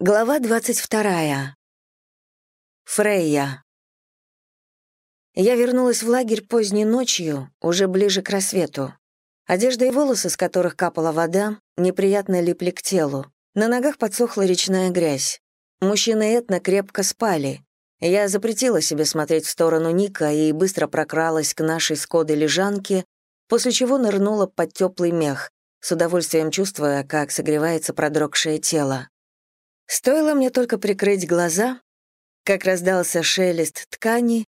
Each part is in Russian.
Глава 22. Фрейя. Я вернулась в лагерь поздней ночью, уже ближе к рассвету. Одежда и волосы, с которых капала вода, неприятно липли к телу. На ногах подсохла речная грязь. Мужчины Этна крепко спали. Я запретила себе смотреть в сторону Ника и быстро прокралась к нашей скоды лежанке, после чего нырнула под теплый мех, с удовольствием чувствуя, как согревается продрогшее тело. Стоило мне только прикрыть глаза, как раздался шелест ткани,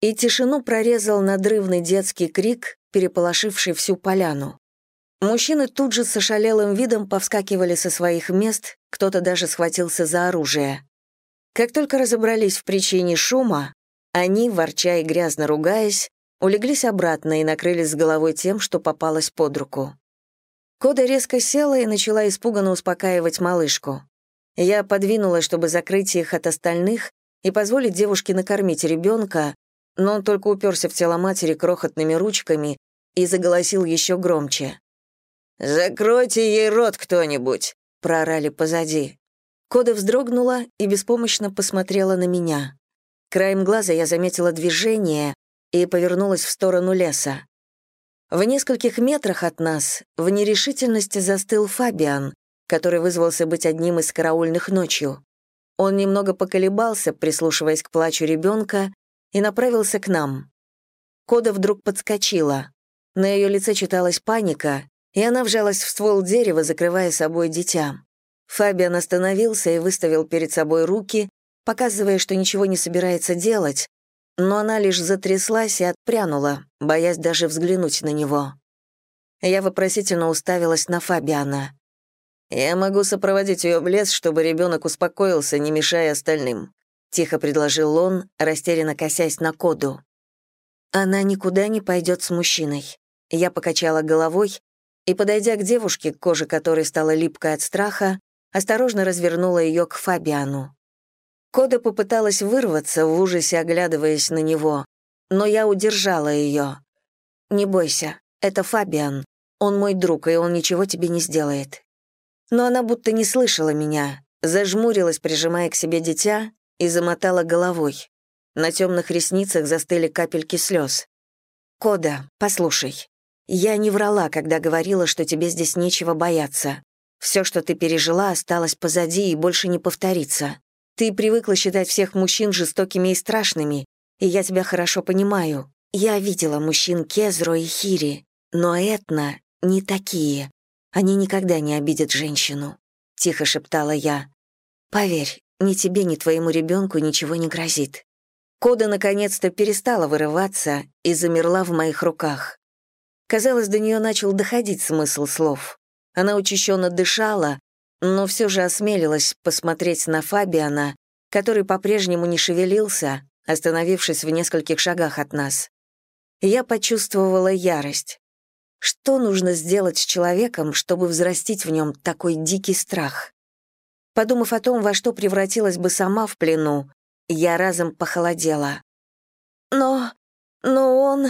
и тишину прорезал надрывный детский крик, переполошивший всю поляну. Мужчины тут же с ошалелым видом повскакивали со своих мест, кто-то даже схватился за оружие. Как только разобрались в причине шума, они, ворча и грязно ругаясь, улеглись обратно и накрылись с головой тем, что попалось под руку. Кода резко села и начала испуганно успокаивать малышку. Я подвинулась, чтобы закрыть их от остальных и позволить девушке накормить ребенка, но он только уперся в тело матери крохотными ручками и заголосил еще громче. «Закройте ей рот кто-нибудь!» — проорали позади. Кода вздрогнула и беспомощно посмотрела на меня. Краем глаза я заметила движение и повернулась в сторону леса. В нескольких метрах от нас в нерешительности застыл Фабиан, который вызвался быть одним из караульных ночью. Он немного поколебался, прислушиваясь к плачу ребенка, и направился к нам. Кода вдруг подскочила. На ее лице читалась паника, и она вжалась в ствол дерева, закрывая собой дитя. Фабиан остановился и выставил перед собой руки, показывая, что ничего не собирается делать, но она лишь затряслась и отпрянула, боясь даже взглянуть на него. Я вопросительно уставилась на Фабиана. «Я могу сопроводить ее в лес, чтобы ребенок успокоился, не мешая остальным», — тихо предложил он, растерянно косясь на коду. «Она никуда не пойдет с мужчиной». Я покачала головой и, подойдя к девушке, кожа которой стала липкой от страха, осторожно развернула ее к Фабиану. Кода попыталась вырваться, в ужасе оглядываясь на него, но я удержала ее. «Не бойся, это Фабиан. Он мой друг, и он ничего тебе не сделает но она будто не слышала меня, зажмурилась, прижимая к себе дитя, и замотала головой. На темных ресницах застыли капельки слез. «Кода, послушай, я не врала, когда говорила, что тебе здесь нечего бояться. Все, что ты пережила, осталось позади и больше не повторится. Ты привыкла считать всех мужчин жестокими и страшными, и я тебя хорошо понимаю. Я видела мужчин Кезро и Хири, но Этна не такие. Они никогда не обидят женщину», — тихо шептала я. «Поверь, ни тебе, ни твоему ребенку ничего не грозит». Кода наконец-то перестала вырываться и замерла в моих руках. Казалось, до нее начал доходить смысл слов. Она учащенно дышала, но все же осмелилась посмотреть на Фабиана, который по-прежнему не шевелился, остановившись в нескольких шагах от нас. Я почувствовала ярость. Что нужно сделать с человеком, чтобы взрастить в нем такой дикий страх? Подумав о том, во что превратилась бы сама в плену, я разом похолодела. «Но... но он...»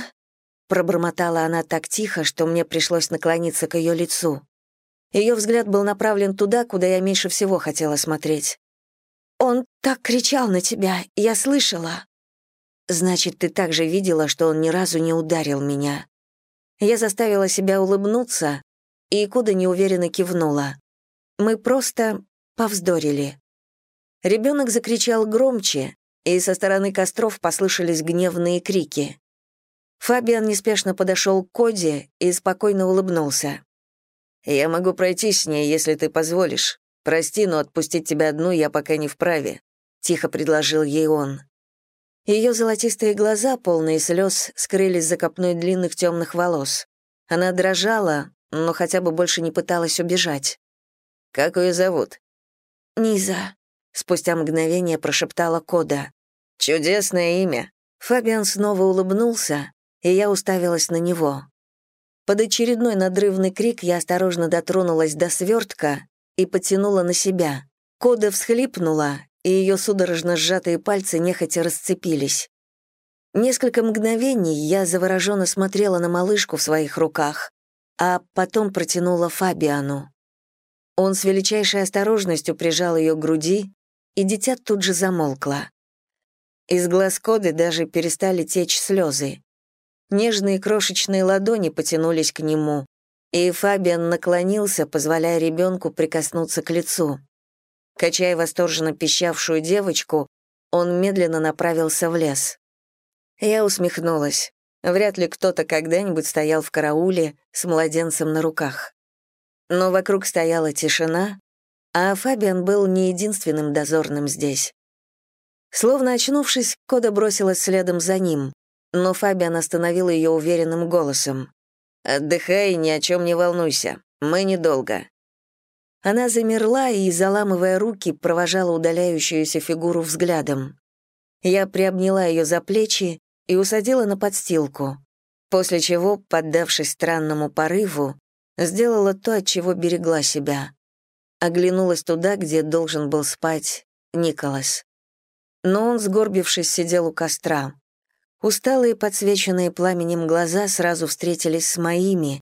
Пробормотала она так тихо, что мне пришлось наклониться к ее лицу. Ее взгляд был направлен туда, куда я меньше всего хотела смотреть. «Он так кричал на тебя, я слышала». «Значит, ты также видела, что он ни разу не ударил меня», я заставила себя улыбнуться, и Куда неуверенно кивнула. Мы просто повздорили. Ребенок закричал громче, и со стороны костров послышались гневные крики. Фабиан неспешно подошел к Коде и спокойно улыбнулся. «Я могу пройти с ней, если ты позволишь. Прости, но отпустить тебя одну я пока не вправе», — тихо предложил ей он. Ее золотистые глаза, полные слез, скрылись за копной длинных темных волос. Она дрожала, но хотя бы больше не пыталась убежать. «Как ее зовут?» «Низа», — спустя мгновение прошептала Кода. «Чудесное имя». Фабиан снова улыбнулся, и я уставилась на него. Под очередной надрывный крик я осторожно дотронулась до свертка и потянула на себя. Кода всхлипнула и ее судорожно сжатые пальцы нехотя расцепились. Несколько мгновений я завороженно смотрела на малышку в своих руках, а потом протянула Фабиану. Он с величайшей осторожностью прижал ее к груди, и дитя тут же замолкло. Из глаз Коды даже перестали течь слезы. Нежные крошечные ладони потянулись к нему, и Фабиан наклонился, позволяя ребенку прикоснуться к лицу. Качая восторженно пищавшую девочку, он медленно направился в лес. Я усмехнулась. Вряд ли кто-то когда-нибудь стоял в карауле с младенцем на руках. Но вокруг стояла тишина, а Фабиан был не единственным дозорным здесь. Словно очнувшись, Кода бросилась следом за ним, но Фабиан остановил ее уверенным голосом. «Отдыхай и ни о чем не волнуйся. Мы недолго». Она замерла и, заламывая руки, провожала удаляющуюся фигуру взглядом. Я приобняла ее за плечи и усадила на подстилку, после чего, поддавшись странному порыву, сделала то, от чего берегла себя. Оглянулась туда, где должен был спать Николас. Но он, сгорбившись, сидел у костра. Усталые, подсвеченные пламенем глаза сразу встретились с моими,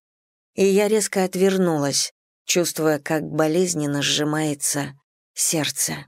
и я резко отвернулась, чувствуя, как болезненно сжимается сердце.